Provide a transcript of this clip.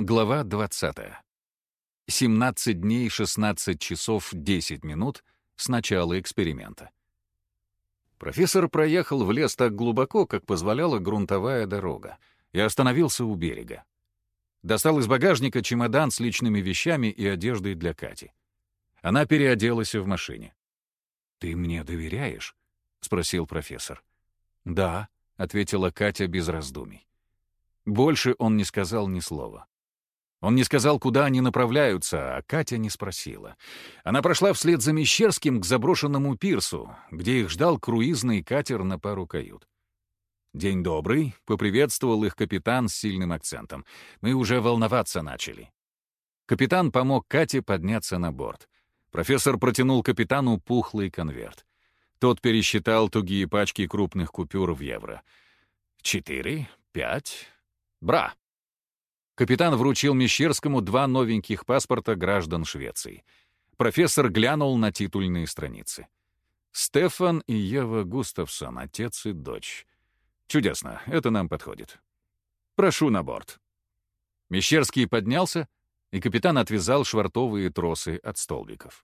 Глава 20. 17 дней 16 часов 10 минут с начала эксперимента. Профессор проехал в лес так глубоко, как позволяла грунтовая дорога, и остановился у берега. Достал из багажника чемодан с личными вещами и одеждой для Кати. Она переоделась в машине. «Ты мне доверяешь?» — спросил профессор. «Да», — ответила Катя без раздумий. Больше он не сказал ни слова. Он не сказал, куда они направляются, а Катя не спросила. Она прошла вслед за Мещерским к заброшенному пирсу, где их ждал круизный катер на пару кают. «День добрый», — поприветствовал их капитан с сильным акцентом. «Мы уже волноваться начали». Капитан помог Кате подняться на борт. Профессор протянул капитану пухлый конверт. Тот пересчитал тугие пачки крупных купюр в евро. «Четыре, пять, бра!» Капитан вручил Мещерскому два новеньких паспорта граждан Швеции. Профессор глянул на титульные страницы. Стефан и Ева Густавсон, отец и дочь. Чудесно, это нам подходит. Прошу на борт. Мещерский поднялся, и капитан отвязал швартовые тросы от столбиков.